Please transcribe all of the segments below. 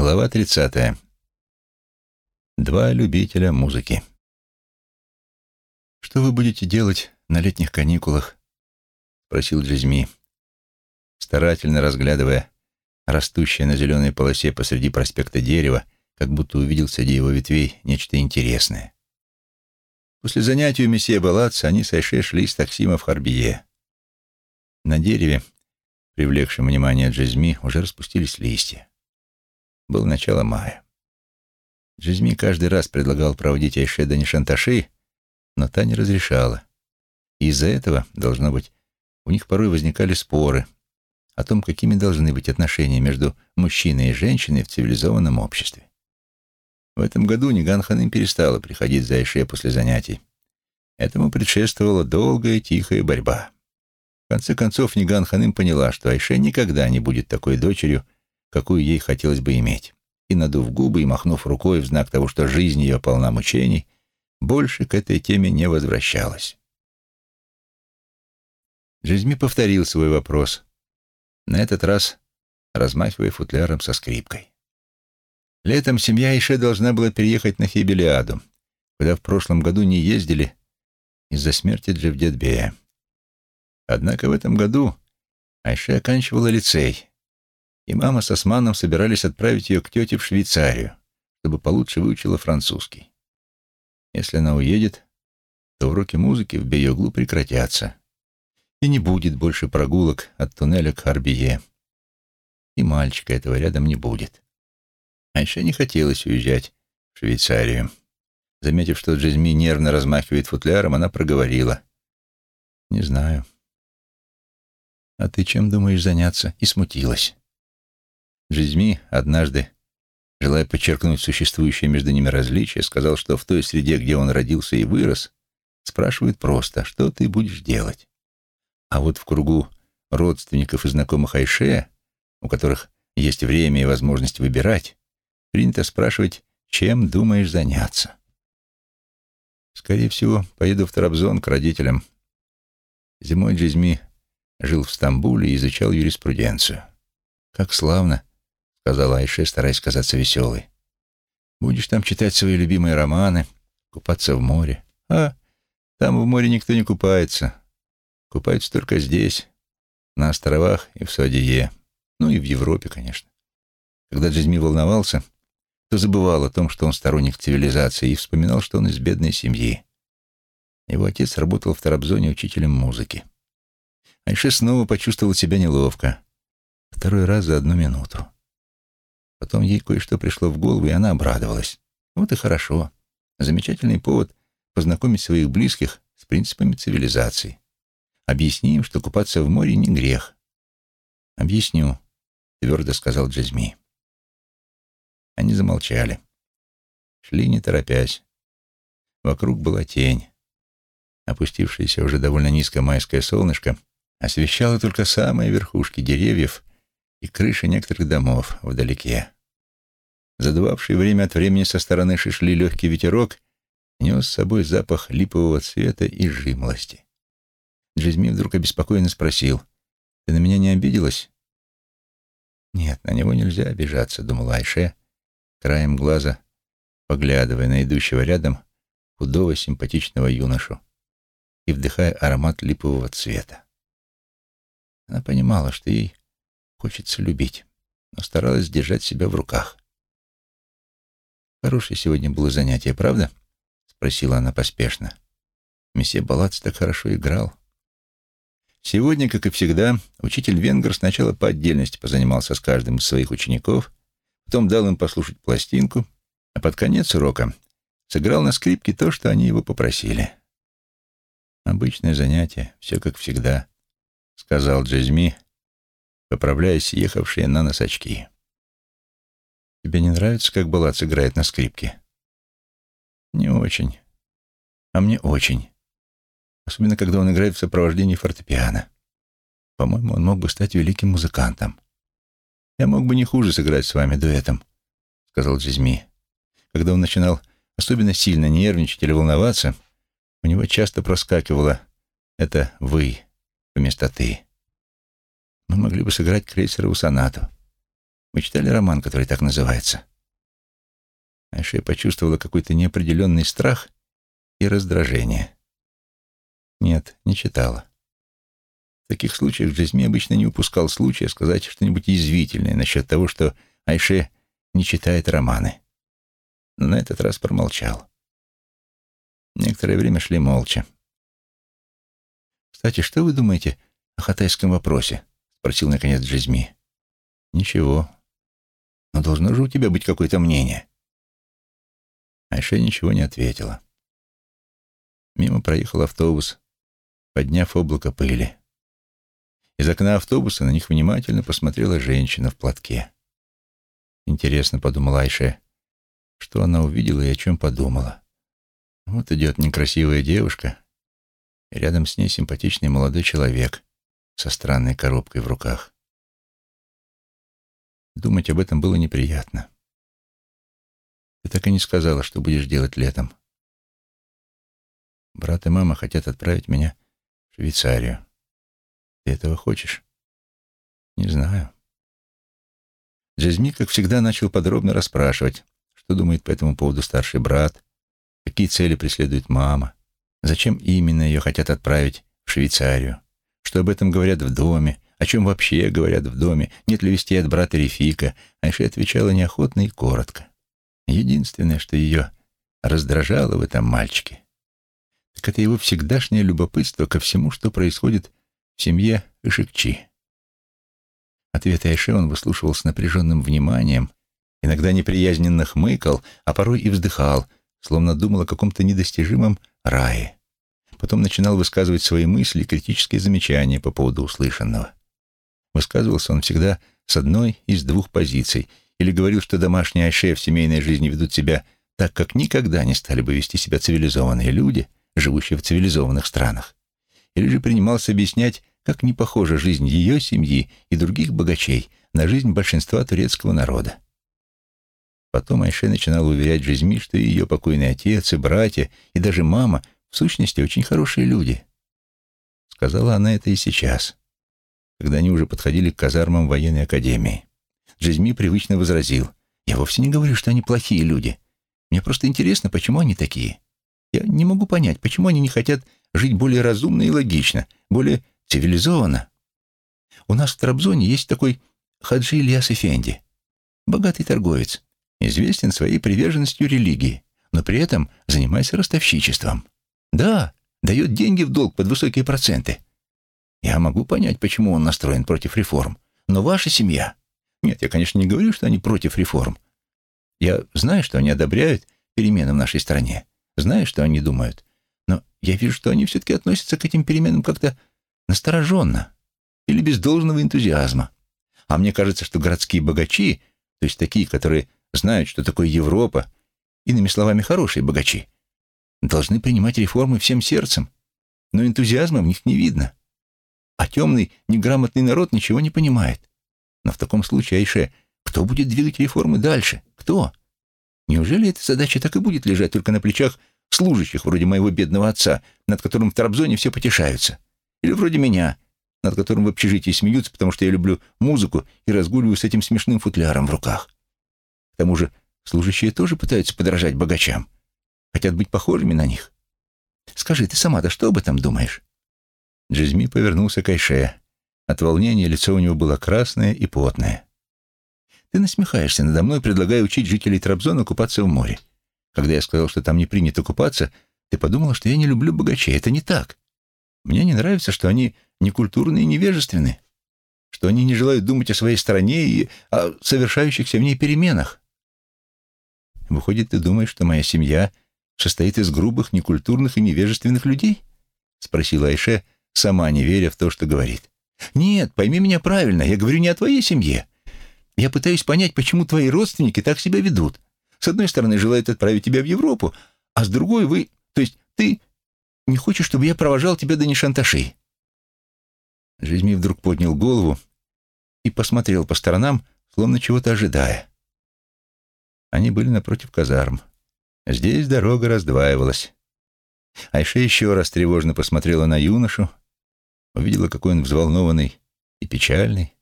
Глава 30. Два любителя музыки. «Что вы будете делать на летних каникулах?» — спросил Джизми, старательно разглядывая растущее на зеленой полосе посреди проспекта дерево, как будто увидел среди его ветвей нечто интересное. После занятий у месье Балатца они с Айше шли с таксима в Харбие. На дереве, привлекшем внимание Джизми, уже распустились листья. Было начало мая. Джизми каждый раз предлагал проводить Айше до Нишанташи, но та не разрешала. Из-за этого, должно быть, у них порой возникали споры о том, какими должны быть отношения между мужчиной и женщиной в цивилизованном обществе. В этом году Ниган Ханым перестала приходить за Айше после занятий. Этому предшествовала долгая тихая борьба. В конце концов, Ниган Ханым поняла, что Айше никогда не будет такой дочерью, какую ей хотелось бы иметь, и, надув губы и махнув рукой в знак того, что жизнь ее полна мучений, больше к этой теме не возвращалась. Джизми повторил свой вопрос, на этот раз размахивая футляром со скрипкой. Летом семья Ише должна была переехать на Хибелиаду, куда в прошлом году не ездили из-за смерти Джевдетбея. Однако в этом году Айше оканчивала лицей, и мама с Османом собирались отправить ее к тете в Швейцарию, чтобы получше выучила французский. Если она уедет, то уроки музыки в Бейоглу прекратятся, и не будет больше прогулок от туннеля к Харбие. И мальчика этого рядом не будет. А еще не хотелось уезжать в Швейцарию. Заметив, что Джезми нервно размахивает футляром, она проговорила. «Не знаю». «А ты чем думаешь заняться?» И смутилась. Жизми однажды, желая подчеркнуть существующее между ними различие, сказал, что в той среде, где он родился и вырос, спрашивают просто, что ты будешь делать. А вот в кругу родственников и знакомых Айше, у которых есть время и возможность выбирать, принято спрашивать, чем думаешь заняться. Скорее всего, поеду в Трабзон к родителям. Зимой Джизми жил в Стамбуле и изучал юриспруденцию. Как славно, сказала Айше, стараясь казаться веселой. «Будешь там читать свои любимые романы, купаться в море. А, там в море никто не купается. Купаются только здесь, на островах и в Садие. Ну и в Европе, конечно. Когда Джизми волновался, то забывал о том, что он сторонник цивилизации, и вспоминал, что он из бедной семьи. Его отец работал в Тарабзоне учителем музыки. Айше снова почувствовал себя неловко. Второй раз за одну минуту. Потом ей кое-что пришло в голову, и она обрадовалась. Вот и хорошо. Замечательный повод познакомить своих близких с принципами цивилизации. Объясни им, что купаться в море не грех. «Объясню», — твердо сказал Джазми. Они замолчали. Шли, не торопясь. Вокруг была тень. Опустившееся уже довольно низко майское солнышко освещало только самые верхушки деревьев и крыши некоторых домов вдалеке. Задувавший время от времени со стороны шишли легкий ветерок нес с собой запах липового цвета и жимлости. Джизми вдруг обеспокоенно спросил, «Ты на меня не обиделась?» «Нет, на него нельзя обижаться», — думала Айше, краем глаза поглядывая на идущего рядом худого симпатичного юношу и вдыхая аромат липового цвета. Она понимала, что ей Хочется любить, но старалась держать себя в руках. «Хорошее сегодня было занятие, правда?» — спросила она поспешно. Месье Балац так хорошо играл. Сегодня, как и всегда, учитель Венгер сначала по отдельности позанимался с каждым из своих учеников, потом дал им послушать пластинку, а под конец урока сыграл на скрипке то, что они его попросили. «Обычное занятие, все как всегда», — сказал Джазми, поправляя съехавшие на нос очки. «Тебе не нравится, как Балац играет на скрипке?» «Не очень. А мне очень. Особенно, когда он играет в сопровождении фортепиано. По-моему, он мог бы стать великим музыкантом. Я мог бы не хуже сыграть с вами дуэтом», — сказал Джизми. Когда он начинал особенно сильно нервничать или волноваться, у него часто проскакивало это «вы» вместо «ты». Мы могли бы сыграть крейсерову сонату. Вы читали роман, который так называется? Айше почувствовала какой-то неопределенный страх и раздражение. Нет, не читала. В таких случаях Джазми обычно не упускал случая сказать что-нибудь язвительное насчет того, что Айше не читает романы. Но на этот раз промолчал. Некоторое время шли молча. «Кстати, что вы думаете о хатайском вопросе?» — спросил, наконец, Джазми. «Ничего. Но должно же у тебя быть какое-то мнение». Айше ничего не ответила. Мимо проехал автобус, подняв облако пыли. Из окна автобуса на них внимательно посмотрела женщина в платке. Интересно, подумала Айше, что она увидела и о чем подумала. Вот идет некрасивая девушка, и рядом с ней симпатичный молодой человек со странной коробкой в руках. Думать об этом было неприятно. Ты так и не сказала, что будешь делать летом. Брат и мама хотят отправить меня в Швейцарию. Ты этого хочешь? Не знаю. Джазми, как всегда, начал подробно расспрашивать, что думает по этому поводу старший брат, какие цели преследует мама, зачем именно ее хотят отправить в Швейцарию, что об этом говорят в доме, о чем вообще говорят в доме, нет ли вести от брата Рефика. Айши отвечала неохотно и коротко. Единственное, что ее раздражало в этом мальчике, так это его всегдашнее любопытство ко всему, что происходит в семье Ишикчи. Ответ Айши он выслушивал с напряженным вниманием, иногда неприязненно хмыкал, а порой и вздыхал, словно думал о каком-то недостижимом рае. Потом начинал высказывать свои мысли и критические замечания по поводу услышанного. Высказывался он всегда с одной из двух позиций или говорил, что домашние Айше в семейной жизни ведут себя так, как никогда не стали бы вести себя цивилизованные люди, живущие в цивилизованных странах, или же принимался объяснять, как не похожа жизнь ее семьи и других богачей на жизнь большинства турецкого народа. Потом Айше начинала уверять Жизми, что ее покойный отец и братья, и даже мама в сущности очень хорошие люди. Сказала она это и сейчас, когда они уже подходили к казармам военной академии. Жизми привычно возразил. «Я вовсе не говорю, что они плохие люди. Мне просто интересно, почему они такие. Я не могу понять, почему они не хотят жить более разумно и логично, более цивилизованно. У нас в Трабзоне есть такой Хаджи Ильяс Эфенди, богатый торговец, известен своей приверженностью религии, но при этом занимается ростовщичеством. Да, дает деньги в долг под высокие проценты. Я могу понять, почему он настроен против реформ, но ваша семья... Нет, я, конечно, не говорю, что они против реформ. Я знаю, что они одобряют перемены в нашей стране, знаю, что они думают, но я вижу, что они все-таки относятся к этим переменам как-то настороженно или без должного энтузиазма. А мне кажется, что городские богачи, то есть такие, которые знают, что такое Европа, иными словами, хорошие богачи, должны принимать реформы всем сердцем, но энтузиазма в них не видно. А темный, неграмотный народ ничего не понимает. Но в таком случае, Айше, кто будет двигать реформы дальше? Кто? Неужели эта задача так и будет лежать только на плечах служащих, вроде моего бедного отца, над которым в Трабзоне все потешаются? Или вроде меня, над которым в общежитии смеются, потому что я люблю музыку и разгуливаю с этим смешным футляром в руках? К тому же служащие тоже пытаются подражать богачам. Хотят быть похожими на них. Скажи, ты сама-то что об этом думаешь?» Джизми повернулся к Айше. От волнения лицо у него было красное и потное. «Ты насмехаешься надо мной, предлагая учить жителей Трабзона купаться в море. Когда я сказал, что там не принято купаться, ты подумала, что я не люблю богачей. Это не так. Мне не нравится, что они некультурны и невежественны, что они не желают думать о своей стране и о совершающихся в ней переменах. Выходит, ты думаешь, что моя семья состоит из грубых, некультурных и невежественных людей? Спросила Айше, сама не веря в то, что говорит. Нет, пойми меня правильно, я говорю не о твоей семье. Я пытаюсь понять, почему твои родственники так себя ведут. С одной стороны, желают отправить тебя в Европу, а с другой вы, то есть ты, не хочешь, чтобы я провожал тебя до Нишанташи?» Жизми вдруг поднял голову и посмотрел по сторонам, словно чего-то ожидая. Они были напротив казарм. Здесь дорога раздваивалась. Айша еще раз тревожно посмотрела на юношу, увидела, какой он взволнованный и печальный.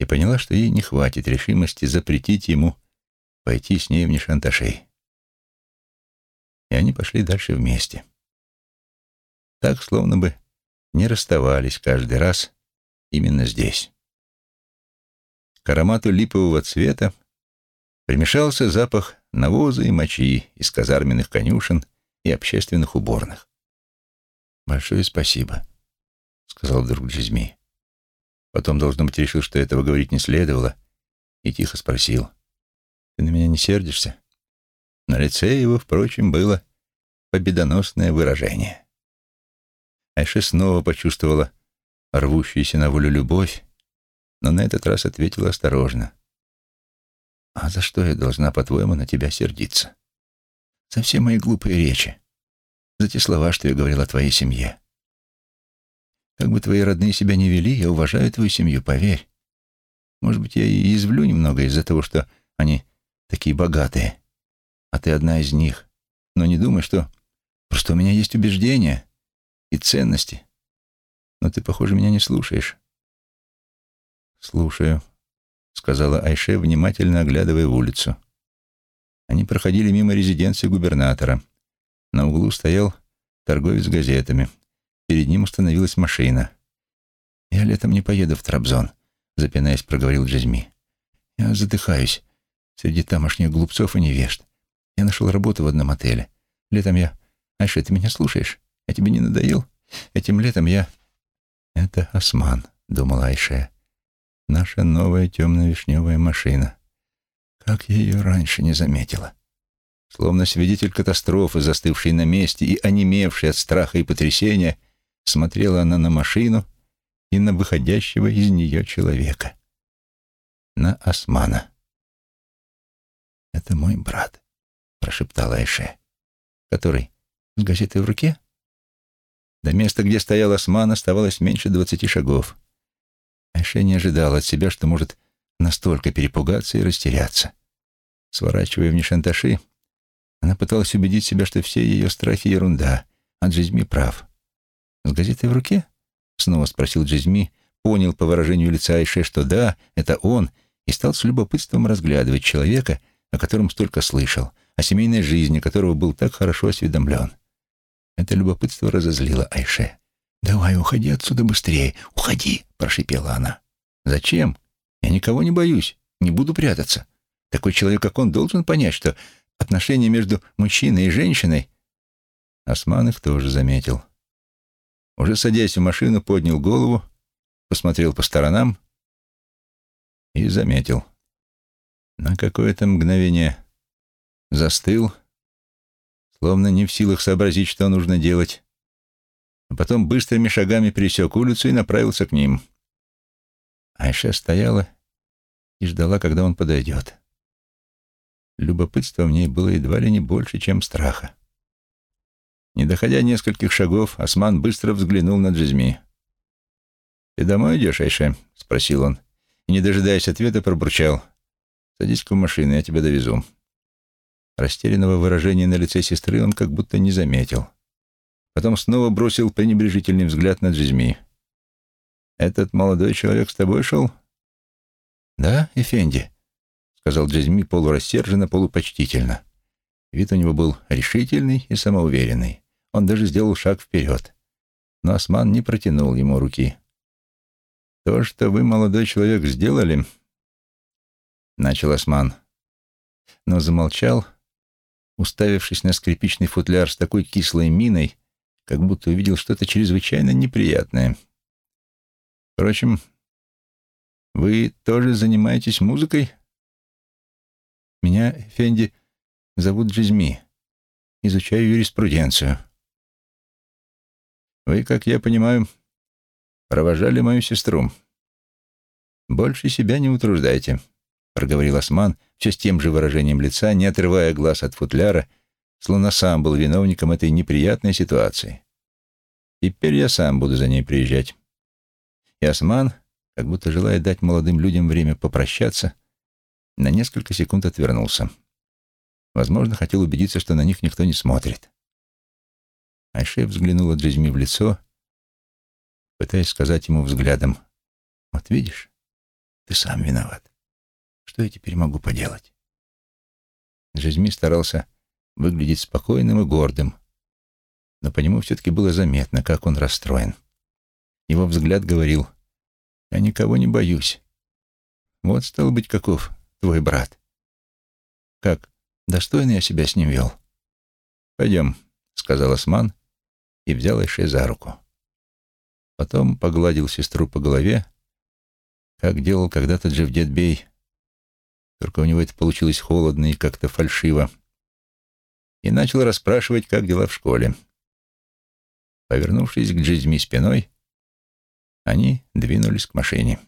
и поняла, что ей не хватит решимости запретить ему пойти с ней в Нишанташей. И они пошли дальше вместе. Так, словно бы не расставались каждый раз именно здесь. К аромату липового цвета примешался запах навоза и мочи из казарменных конюшен и общественных уборных. «Большое спасибо», — сказал вдруг Джизми. Потом, должно быть, решил, что этого говорить не следовало, и тихо спросил. «Ты на меня не сердишься?» На лице его, впрочем, было победоносное выражение. Айша снова почувствовала рвущуюся на волю любовь, но на этот раз ответила осторожно. «А за что я должна, по-твоему, на тебя сердиться? За все мои глупые речи, за те слова, что я говорил о твоей семье. Как бы твои родные себя не вели, я уважаю твою семью, поверь. Может быть, я и извлю немного из-за того, что они такие богатые, а ты одна из них. Но не думай, что просто у меня есть убеждения и ценности. Но ты, похоже, меня не слушаешь. «Слушаю», — сказала Айше, внимательно оглядывая улицу. Они проходили мимо резиденции губернатора. На углу стоял торговец газетами. Перед ним установилась машина. «Я летом не поеду в Трабзон», — запинаясь, проговорил Джазми. «Я задыхаюсь среди тамошних глупцов и невежд. Я нашел работу в одном отеле. Летом я... Айша, ты меня слушаешь? Я тебе не надоел? Этим летом я...» «Это Осман», — думала Айше. «Наша новая темно-вишневая машина. Как я ее раньше не заметила». Словно свидетель катастрофы, застывший на месте и онемевший от страха и потрясения, смотрела она на машину и на выходящего из нее человека. На Османа. «Это мой брат», — прошептала Айше. «Который? С газетой в руке?» До места, где стоял Осман, оставалось меньше двадцати шагов. Айше не ожидала от себя, что может настолько перепугаться и растеряться. Сворачивая в Нишанташи, она пыталась убедить себя, что все ее страхи — ерунда, а Джизми прав. «С газетой в руке?» — снова спросил Джизми, понял по выражению лица Айше, что да, это он, и стал с любопытством разглядывать человека, о котором столько слышал, о семейной жизни которого был так хорошо осведомлен. Это любопытство разозлило Айше. «Давай, уходи отсюда быстрее, уходи!» — прошипела она. «Зачем? Я никого не боюсь, не буду прятаться. Такой человек, как он, должен понять, что отношения между мужчиной и женщиной...» Осман их тоже заметил. Уже садясь в машину, поднял голову, посмотрел по сторонам и заметил. На какое-то мгновение застыл, словно не в силах сообразить, что нужно делать, а потом быстрыми шагами пересек улицу и направился к ним. Айша стояла и ждала, когда он подойдет. Любопытство в ней было едва ли не больше, чем страха. Не доходя нескольких шагов, Осман быстро взглянул на Джизми. «Ты домой идешь, Айше?» — спросил он. И, не дожидаясь ответа, пробурчал. «Садись-ка в машину, я тебя довезу». Растерянного выражения на лице сестры он как будто не заметил. Потом снова бросил пренебрежительный взгляд на Джизми. «Этот молодой человек с тобой шел?» «Да, Эфенди», — сказал Джизми полурассерженно, полупочтительно. Вид у него был решительный и самоуверенный. Он даже сделал шаг вперед. Но Осман не протянул ему руки. «То, что вы, молодой человек, сделали...» Начал Осман. Но замолчал, уставившись на скрипичный футляр с такой кислой миной, как будто увидел что-то чрезвычайно неприятное. «Впрочем, вы тоже занимаетесь музыкой?» «Меня, Фенди, зовут Джизми изучаю юриспруденцию. Вы, как я понимаю, провожали мою сестру. Больше себя не утруждайте, проговорил Осман все с тем же выражением лица, не отрывая глаз от футляра, словно сам был виновником этой неприятной ситуации. Теперь я сам буду за ней приезжать. И Осман, как будто желая дать молодым людям время попрощаться, на несколько секунд отвернулся. Возможно, хотел убедиться, что на них никто не смотрит. Айше взглянула Джизми в лицо, пытаясь сказать ему взглядом, «Вот видишь, Ты сам виноват. Что я теперь могу поделать? Джезми старался выглядеть спокойным и гордым, но по нему все-таки было заметно, как он расстроен. Его взгляд говорил, «Я никого не боюсь. Вот, стал быть, каков твой брат. Как, достойно я себя с ним вел?» «Пойдем», — сказал Осман и взял Эше за руку. Потом погладил сестру по голове, как делал когда-то Джевдетбей, только у него это получилось холодно и как-то фальшиво, и начал расспрашивать, как дела в школе. Повернувшись к Джизми спиной, они двинулись к машине.